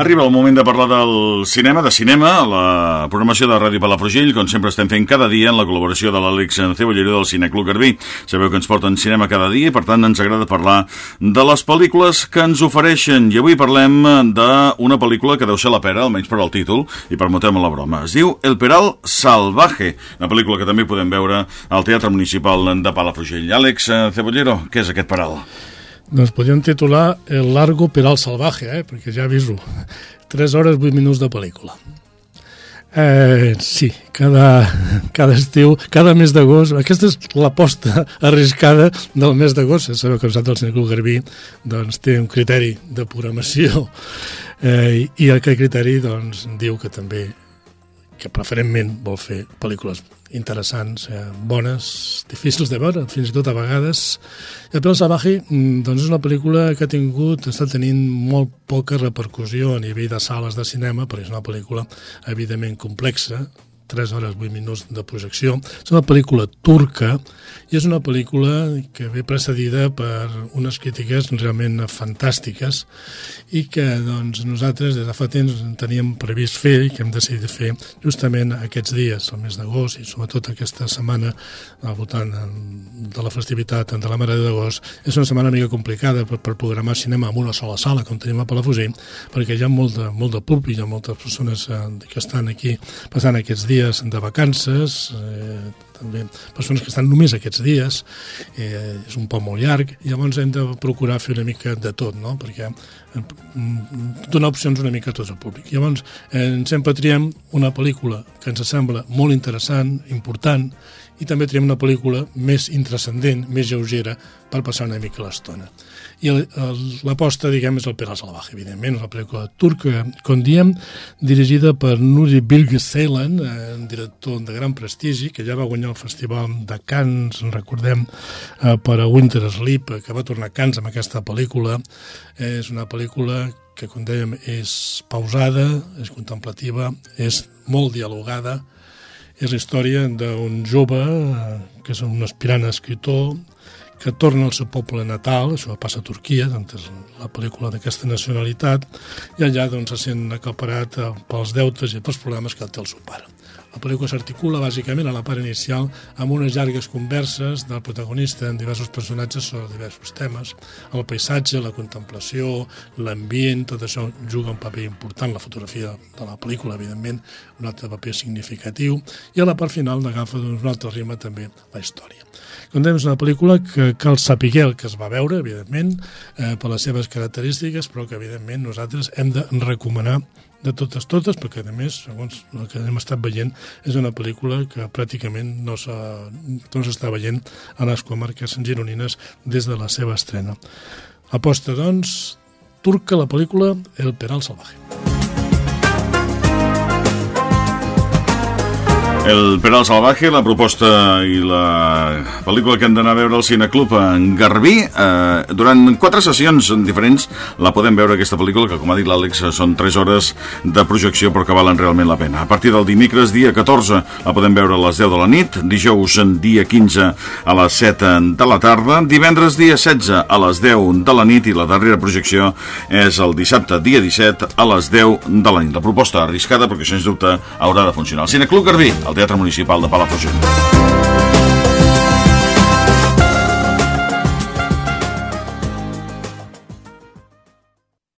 Arriba el moment de parlar del cinema, de cinema, la programació de Ràdio Palafrugell, com sempre estem fent cada dia en la col·laboració de l'Àlex Cebollero del Cineclub Garbí. Sabeu que ens porten cinema cada dia i per tant ens agrada parlar de les pel·lícules que ens ofereixen. I avui parlem d'una pel·lícula que deu ser la pera, almenys per al títol, i permetem la broma. Es diu El Peral Salvaje, una pel·lícula que també podem veure al Teatre Municipal de Palafrugell. Àlex Cebollero, què és aquest Peral? Doncs podríem titular El largo peral salvaje, eh? perquè ja aviso, 3 hores 8 minuts de pel·lícula. Eh, sí, cada, cada estiu, cada mes d'agost, aquesta és l'aposta arriscada del mes d'agost. Sabeu que nosaltres, el Cineclub Garbí, doncs, té un criteri de programació eh, i aquest criteri doncs, diu que també que preferentment vol fer pel·lícules interessants, eh, bones, difícils de veure, fins i tot a vegades. El Pel Salvaje mm, doncs és una pel·lícula que ha tingut, està tenint molt poca repercussió a nivell de sales de cinema, però és una pel·lícula evidentment complexa, 3 hores 8 minuts de projecció. És una pel·lícula turca i és una pel·lícula que ve precedida per unes crítiques realment fantàstiques i que doncs, nosaltres des de fa temps teníem previst fer i que hem decidit fer justament aquests dies, el mes d'agost i sobretot aquesta setmana al voltant de la festivitat de la Mare d'agost. És una setmana una mica complicada per, per programar cinema en una sola sala, com tenim a Palafrugell, perquè hi ha molt de, molt de públic, hi ha moltes persones eh, que estan aquí passant aquests dies dies de vacances, eh, també persones que estan només aquests dies, eh, és un poc molt llarg, i llavors hem de procurar fer una mica de tot, no? perquè eh, donar opcions una mica a tot el públic. Llavors, eh, sempre triem una pel·lícula que ens sembla molt interessant, important, i també triem una pel·lícula més intrascendent, més lleugera, per passar una mica l'estona. I l'aposta, diguem, és el Pere Salvaje, evidentment, una pel·lícula turca, com diem, dirigida per Nuri Bilge Ceylan, eh, un director de gran prestigi, que ja va guanyar el Festival de Cannes, recordem, eh, per a Winter Sleep, que va tornar a Cannes amb aquesta pel·lícula. Eh, és una pel·lícula que, com dèiem, és pausada, és contemplativa, és molt dialogada, és la història d'un jove eh, que és un aspirant escriptor que torna al seu poble natal, això passa a Turquia, doncs és la pel·lícula d'aquesta nacionalitat, i allà doncs, se sent acaparat eh, pels deutes i pels problemes que té el seu pare. La pel·lícula s'articula bàsicament a la part inicial amb unes llargues converses del protagonista amb diversos personatges sobre diversos temes. El paisatge, la contemplació, l'ambient, tot això juga un paper important, la fotografia de la pel·lícula, evidentment, un altre paper significatiu, i a la part final n'agafa doncs, un altre ritme també la història. Com dèiem, és una pel·lícula que cal saber el que es va veure, evidentment, eh, per les seves característiques, però que, evidentment, nosaltres hem de recomanar de totes totes, perquè a més, segons el que hem estat veient, és una pel·lícula que pràcticament no s'està no veient a les comarques gironines des de la seva estrena. Aposta, doncs, turca la pel·lícula El Peral Salvaje. El Peral Salvaje, la proposta i la pel·lícula que hem d'anar a veure al Cineclub en Garbí. Eh, durant quatre sessions diferents la podem veure aquesta pel·lícula, que com ha dit l'Àlex són 3 hores de projecció però que valen realment la pena. A partir del dimecres, dia 14, la podem veure a les 10 de la nit, dijous, dia 15, a les 7 de la tarda, divendres, dia 16, a les 10 de la nit i la darrera projecció és el dissabte, dia 17, a les 10 de la nit. La proposta arriscada perquè, sens dubte, haurà de funcionar. El Cineclub Garbí, el Teatre Municipal de Palafrugell.